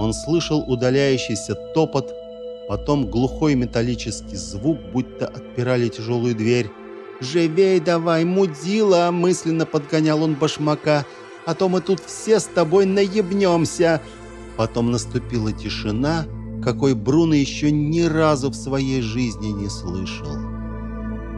Он слышал удаляющийся топот, потом глухой металлический звук, будто отпирали тяжелую дверь. «Живей давай, мудила!» – мысленно подгонял он башмака. «А то мы тут все с тобой наебнемся!» Потом наступила тишина, какой Бруно еще ни разу в своей жизни не слышал.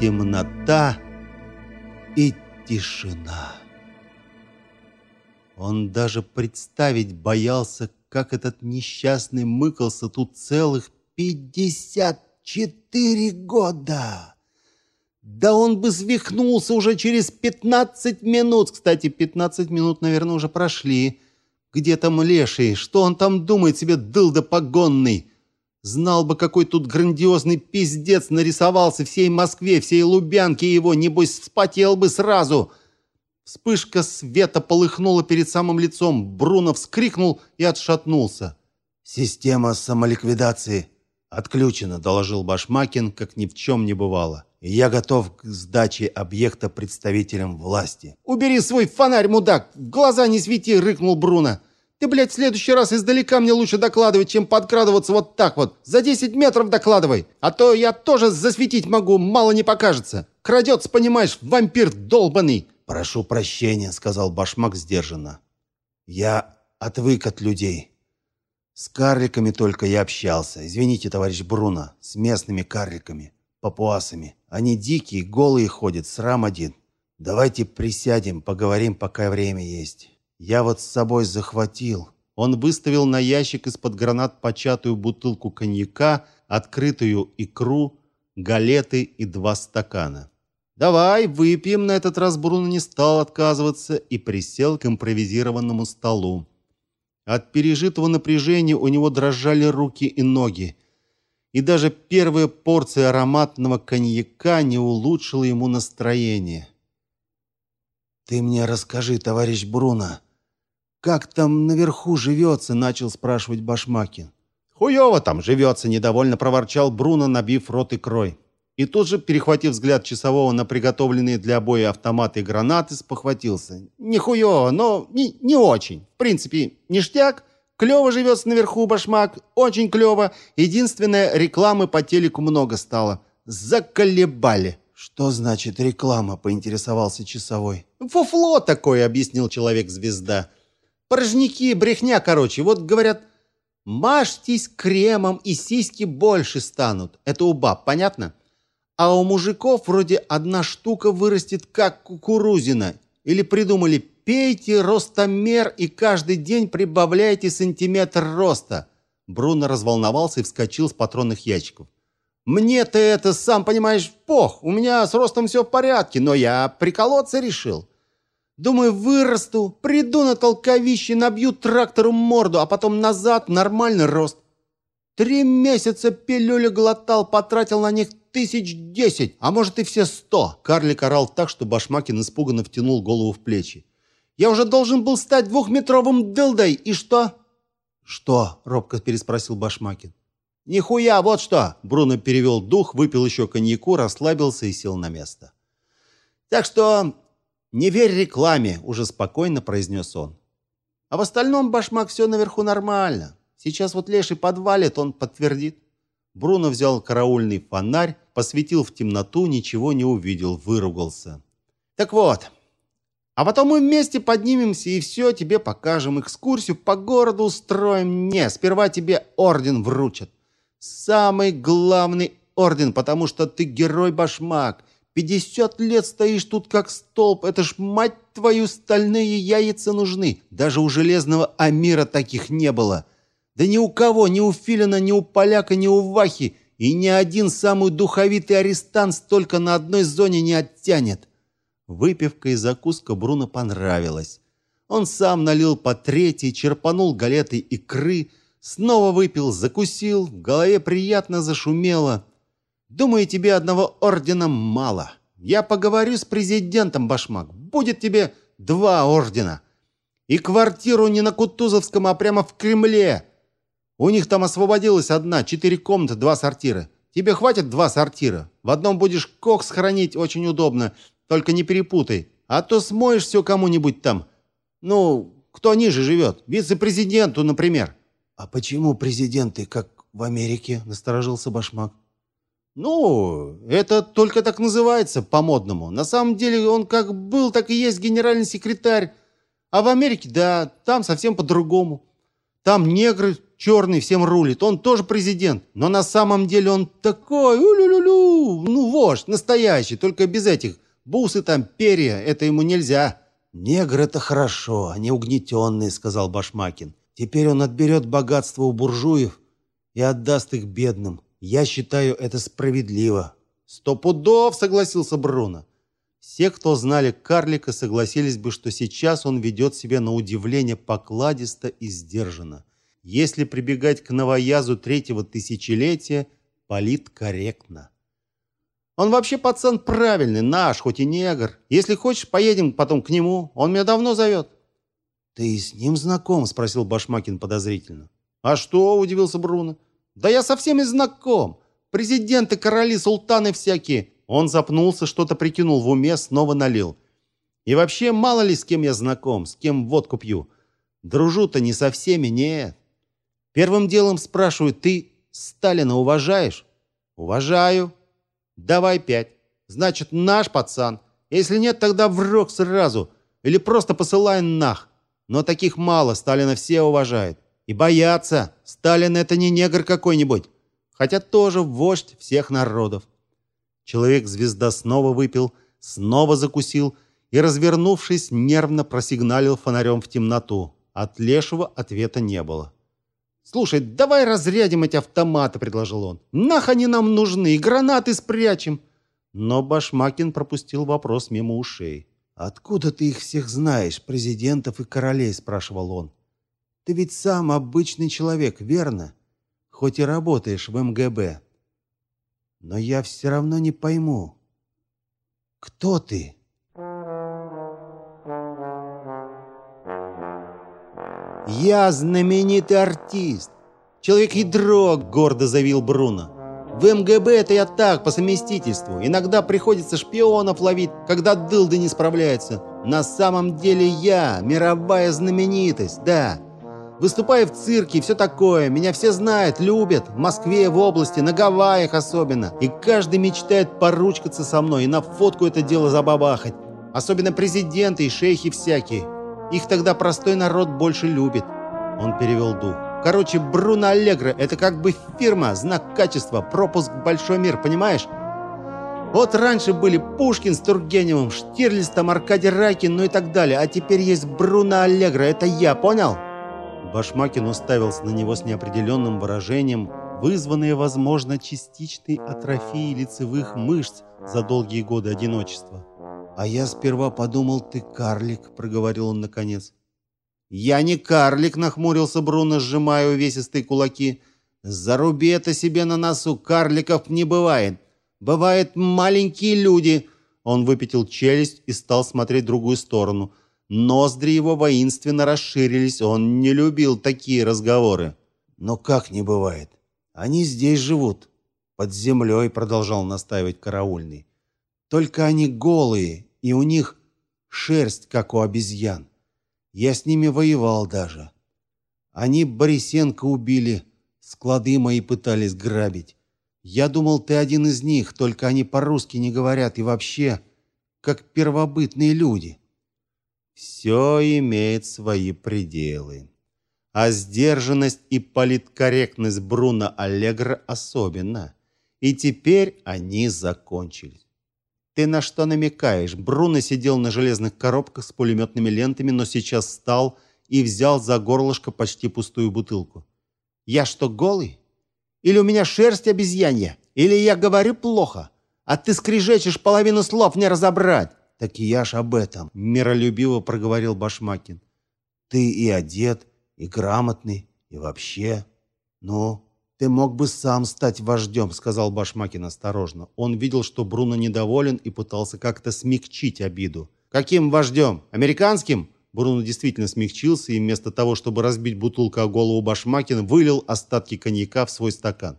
Темнота и тишина. Он даже представить боялся, как этот несчастный мыкался тут целых пятьдесят четыре года. Да он бы свихнулся уже через пятнадцать минут. Кстати, пятнадцать минут, наверное, уже прошли. Где там леший? Что он там думает себе, дылда погонный? Знал бы, какой тут грандиозный пиздец нарисовался всей Москве, всей Лубянке его, небось, вспотел бы сразу. Вспышка света полыхнула перед самым лицом. Бруно вскрикнул и отшатнулся. «Система самоликвидации отключена», — доложил Башмакин, как ни в чем не бывало. «Я готов к сдаче объекта представителям власти». «Убери свой фонарь, мудак! В глаза не свети!» — рыкнул Бруно. Ты, блядь, в следующий раз издалека мне лучше докладывать, чем подкрадываться вот так вот. За 10 метров докладывай. А то я тоже засветить могу, мало не покажется. Крадется, понимаешь, вампир долбанный. Прошу прощения, сказал Башмак сдержанно. Я отвык от людей. С карликами только я общался. Извините, товарищ Бруно, с местными карликами, папуасами. Они дикие, голые ходят, срам один. Давайте присядем, поговорим, пока время есть. Я вот с собой захватил. Он выставил на ящик из-под гранат початую бутылку коньяка, открытую икру, галеты и два стакана. «Давай, выпьем!» На этот раз Бруно не стал отказываться и присел к импровизированному столу. От пережитого напряжения у него дрожали руки и ноги. И даже первая порция ароматного коньяка не улучшила ему настроение. «Ты мне расскажи, товарищ Бруно, как там наверху живется?» – начал спрашивать Башмакин. «Хуёво там живется!» – недовольно проворчал Бруно, набив рот икрой. И тут же, перехватив взгляд часового на приготовленные для боя автоматы и гранаты, спохватился. «Нихуёво, но не, не очень. В принципе, ништяк. Клёво живется наверху башмак. Очень клёво. Единственное, рекламы по телеку много стало. Заколебали». «Что значит реклама?» – поинтересовался часовой. «Фуфло такое», – объяснил человек-звезда. Порожники, брехня, короче. Вот говорят, мажьтесь кремом, и сиськи больше станут. Это у баб, понятно? А у мужиков вроде одна штука вырастет, как кукурузина. Или придумали, пейте ростомер и каждый день прибавляйте сантиметр роста. Бруно разволновался и вскочил с патронных ящиков. Мне-то это, сам понимаешь, пох. У меня с ростом все в порядке, но я приколоться решил. Думаю, вырасту, приду на толковище, набью трактору морду, а потом назад нормальный рост. Три месяца пилюли глотал, потратил на них тысяч десять, а может и все сто. Карлик орал так, что Башмакин испуганно втянул голову в плечи. Я уже должен был стать двухметровым дылдой, и что? Что? робко переспросил Башмакин. Нихуя, вот что. Бруно перевел дух, выпил еще коньяку, расслабился и сел на место. Так что «Не верь рекламе», — уже спокойно произнес он. «А в остальном, башмак, все наверху нормально. Сейчас вот леший подвалит, он подтвердит». Бруно взял караульный фонарь, посветил в темноту, ничего не увидел, выругался. «Так вот, а потом мы вместе поднимемся и все тебе покажем. Экскурсию по городу устроим. Не, сперва тебе орден вручат. Самый главный орден, потому что ты герой-башмак. Пятьдесят лет стоишь тут как столб. Это ж, мать твою, стальные яйца нужны. Даже у железного Амира таких не было. Да ни у кого, ни у Филина, ни у Поляка, ни у Вахи. И ни один самый духовитый арестант столько на одной зоне не оттянет. Выпивка и закуска Бруно понравилась. Он сам налил по третьей, черпанул галеты икры, снова выпил, закусил, в голове приятно зашумело. Думаю, тебе одного ордена мало. Я поговорю с президентом, Башмак. Будет тебе два ордена. И квартиру не на Кутузовском, а прямо в Кремле. У них там освободилась одна, четыре комнаты, два сортира. Тебе хватит два сортира. В одном будешь кокс хранить, очень удобно. Только не перепутай. А то смоешь все кому-нибудь там. Ну, кто ниже живет. Вице-президенту, например. А почему президенты, как в Америке, насторожился Башмак. Ну, это только так называется по-модному. На самом деле он как был, так и есть генеральный секретарь. А в Америке, да, там совсем по-другому. Там негры черный всем рулит, он тоже президент. Но на самом деле он такой, улю-лю-лю, ну, вождь, настоящий, только без этих бусы там, перья, это ему нельзя. Негр это хорошо, они угнетенные, сказал Башмакин. Теперь он отберет богатство у буржуев и отдаст их бедным. Я считаю это справедливо. Сто пудов, согласился Бруно. Все, кто знали карлика, согласились бы, что сейчас он ведет себя на удивление покладисто и сдержанно. Если прибегать к новоязу третьего тысячелетия, политкорректно. Он вообще пацан правильный, наш, хоть и негр. Если хочешь, поедем потом к нему. Он меня давно зовет». «Ты с ним знаком?» – спросил Башмакин подозрительно. «А что?» – удивился Бруно. Да я со всеми знаком. Президенты, короли, султаны всякие. Он запнулся, что-то прикинул в уме, снова налил. И вообще, мало ли с кем я знаком, с кем водку пью. Дружу-то не со всеми, нет. Первым делом спрашиваю, ты Сталина уважаешь? Уважаю. Давай пять. Значит, наш пацан. Если нет, тогда в рог сразу. Или просто посылай нах. Но таких мало, Сталина все уважают. И боятся. Сталин это не негр какой-нибудь, хотя тоже вождь всех народов. Человек-звезда снова выпил, снова закусил и, развернувшись, нервно просигналил фонарем в темноту. От Лешего ответа не было. «Слушай, давай разрядим эти автоматы», — предложил он. «Нах они нам нужны, гранаты спрячем». Но Башмакин пропустил вопрос мимо ушей. «Откуда ты их всех знаешь, президентов и королей?» — спрашивал он. Ты ведь сам обычный человек, верно? Хоть и работаешь в МГБ. Но я все равно не пойму. Кто ты? Я знаменитый артист. Человек-ядро, гордо заявил Бруно. В МГБ это я так, по совместительству. Иногда приходится шпионов ловить, когда дылды не справляются. На самом деле я мировая знаменитость, да. Выступаю в цирке и все такое. Меня все знают, любят. В Москве, в области, на Гавайях особенно. И каждый мечтает поручкаться со мной и на фотку это дело забабахать. Особенно президенты и шейхи всякие. Их тогда простой народ больше любит. Он перевел дух. Короче, Бруно Аллегро – это как бы фирма, знак качества, пропуск в большой мир, понимаешь? Вот раньше были Пушкин с Тургеневым, Штирлиц там, Аркадий Райкин, ну и так далее. А теперь есть Бруно Аллегро, это я, понял? Башмакин уставился на него с неопределенным выражением, вызванное, возможно, частичной атрофией лицевых мышц за долгие годы одиночества. «А я сперва подумал, ты карлик», — проговорил он наконец. «Я не карлик», — нахмурился Бруно, сжимая увесистые кулаки. «Заруби это себе на носу, карликов не бывает. Бывают маленькие люди». Он выпятил челюсть и стал смотреть в другую сторону — Ноздри его воинственно расширились, он не любил такие разговоры. «Но как не бывает? Они здесь живут, под землей», — продолжал настаивать караульный. «Только они голые, и у них шерсть, как у обезьян. Я с ними воевал даже. Они Борисенко убили, склады мои пытались грабить. Я думал, ты один из них, только они по-русски не говорят и вообще, как первобытные люди». Все имеет свои пределы. А сдержанность и политкорректность Бруно Аллегро особенно. И теперь они закончились. Ты на что намекаешь? Бруно сидел на железных коробках с пулеметными лентами, но сейчас встал и взял за горлышко почти пустую бутылку. Я что, голый? Или у меня шерсть обезьянья? Или я говорю плохо? А ты скрежечешь половину слов не разобрать. Так я ж об этом, миролюбиво проговорил Башмакин. Ты и одет, и грамотный, и вообще. Ну, ты мог бы сам стать вождем», — сказал Башмакин осторожно. Он видел, что Бруно недоволен и пытался как-то смягчить обиду. Каким вождем? Американским? Бруно действительно смягчился и вместо того, чтобы разбить бутылку о голову Башмакина, вылил остатки коньяка в свой стакан.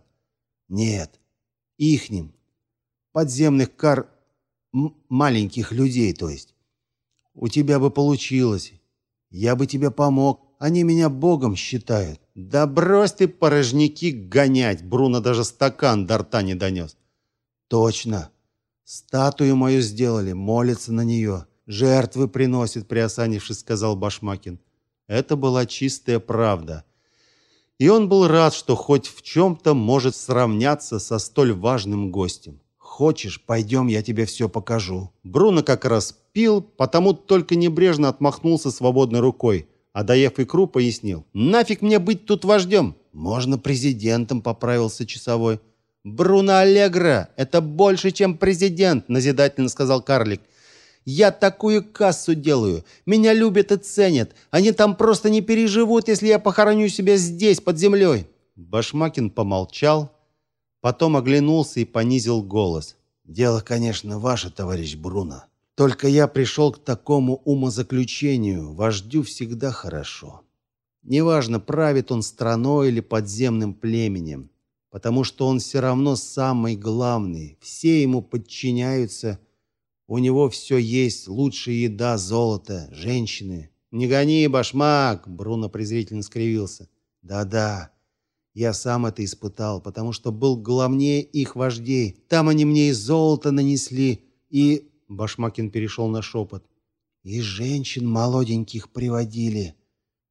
Нет, ихним. Подземных кар маленьких людей, то есть. У тебя бы получилось. Я бы тебе помог. Они меня богом считают. Да брось ты порожники гонять, Бруно даже стакан до рта не донес. Точно. Статую мою сделали, молятся на нее. Жертвы приносит, приосанившись, сказал Башмакин. Это была чистая правда. И он был рад, что хоть в чем то может сравняться со столь важным гостем. Хочешь, пойдем, я тебе все покажу. Бруно как раз пил, потому только небрежно отмахнулся свободной рукой, а доев икру, пояснил: "Нафиг мне быть тут вождем? Можно президентом", поправился часовой. Бруно Аллегро это больше, чем президент, назидательно сказал карлик. Я такую кассу делаю. Меня любят и ценят. Они там просто не переживут, если я похороню себя здесь, под землей. Башмакин помолчал, потом оглянулся и понизил голос. Дело, конечно, ваше, товарищ Бруно. Только я пришел к такому умозаключению: вождю всегда хорошо. Неважно, правит он страной или подземным племенем потому что он все равно самый главный. Все ему подчиняются. У него все есть: лучшая еда, золото, женщины. Не гони, башмак, Бруно презрительно скривился. Да-да. Я сам это испытал, потому что был главнее их вождей. Там они мне и золото нанесли, и Башмакин перешел на шепот. И женщин молоденьких приводили.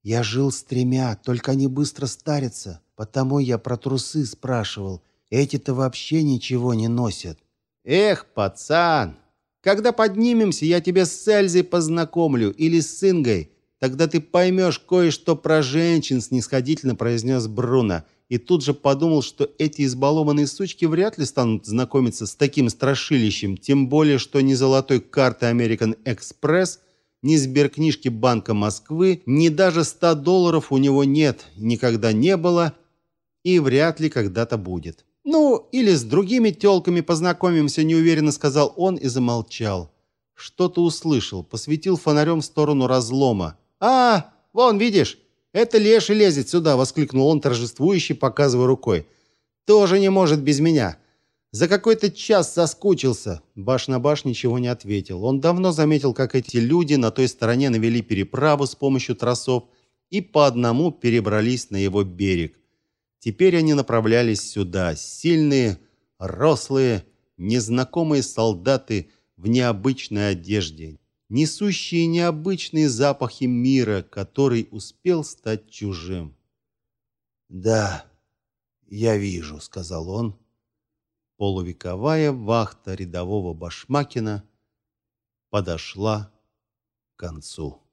Я жил с тремя, только они быстро старятся. Потому я про трусы спрашивал. Эти-то вообще ничего не носят. Эх, пацан, когда поднимемся, я тебя с Эльзой познакомлю или с Ингой. Тогда ты поймешь кое-что про женщин, снисходительно произнес Бруно. И тут же подумал, что эти избалованные сучки вряд ли станут знакомиться с таким страшилищем, тем более что ни золотой карты American Express, ни сберкнижки Банка Москвы, ни даже 100 долларов у него нет, никогда не было и вряд ли когда-то будет. Ну, или с другими тёлками познакомимся, неуверенно сказал он и замолчал. Что-то услышал, посветил фонарем в сторону разлома. А, вон, видишь? Это леший лезет сюда, воскликнул он торжествующе, показывая рукой. Тоже не может без меня. За какой-то час соскучился. Баш на баш ничего не ответил. Он давно заметил, как эти люди на той стороне навели переправу с помощью тросов и по одному перебрались на его берег. Теперь они направлялись сюда, сильные, рослые, незнакомые солдаты в необычной одежде, несущие необычные запахи мира, который успел стать чужим. "Да, я вижу", сказал он. Полувековая вахта рядового Башмакина подошла к концу.